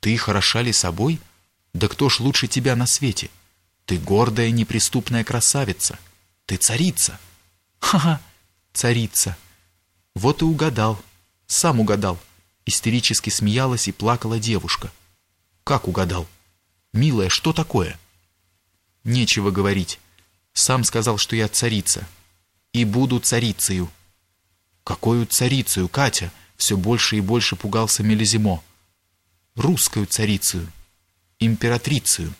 Ты хороша ли собой? Да кто ж лучше тебя на свете? Ты гордая, неприступная красавица. Ты царица. Ха-ха, царица. Вот и угадал. Сам угадал. Истерически смеялась и плакала девушка. Как угадал? Милая, что такое? Нечего говорить. Сам сказал, что я царица. И буду царицею. Какую царицею, Катя? Все больше и больше пугался Мелизимо. Русскую царицею. Императрицею.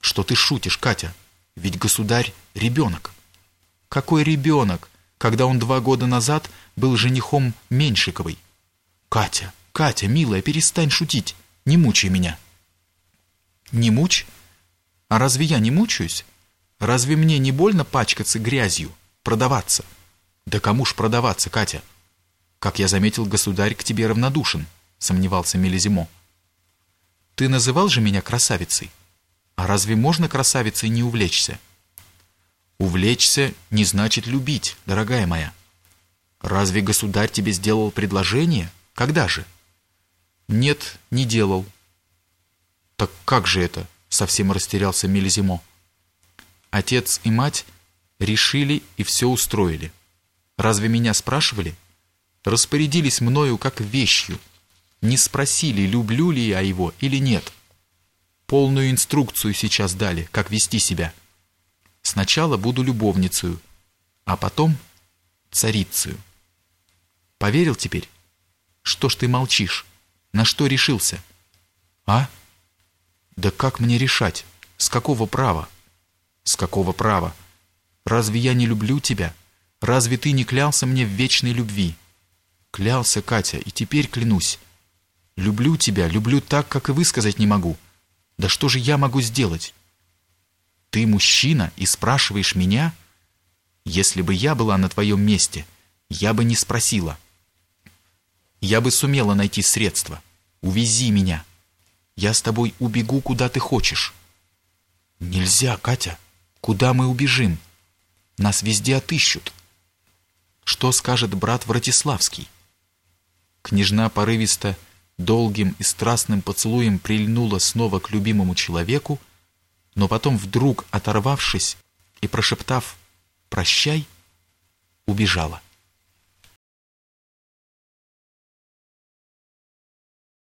Что ты шутишь, Катя? Ведь государь — ребенок. Какой ребенок, когда он два года назад был женихом Меньшиковой? Катя, Катя, милая, перестань шутить. Не мучай меня. Не мучь? А разве я не мучаюсь? Разве мне не больно пачкаться грязью, продаваться? Да кому ж продаваться, Катя? Как я заметил, государь к тебе равнодушен, сомневался Мелизимо. Ты называл же меня красавицей? А разве можно красавицей не увлечься? Увлечься не значит любить, дорогая моя. Разве государь тебе сделал предложение? Когда же? Нет, не делал. Так как же это? Совсем растерялся Мелизимо. Отец и мать решили и все устроили. Разве меня спрашивали? Распорядились мною как вещью. Не спросили, люблю ли я его или нет. Полную инструкцию сейчас дали, как вести себя. Сначала буду любовницей, а потом царицею. Поверил теперь? Что ж ты молчишь? На что решился? А? Да как мне решать? С какого права? С какого права? Разве я не люблю тебя? Разве ты не клялся мне в вечной любви? Клялся, Катя, и теперь клянусь. Люблю тебя, люблю так, как и высказать не могу. Да что же я могу сделать? Ты мужчина и спрашиваешь меня? Если бы я была на твоем месте, я бы не спросила. Я бы сумела найти средства. Увези меня. Я с тобой убегу, куда ты хочешь. Нельзя, Катя. Куда мы убежим? Нас везде отыщут. Что скажет брат Вратиславский? Княжна порывисто, долгим и страстным поцелуем прильнула снова к любимому человеку, но потом вдруг, оторвавшись и прошептав «прощай», убежала.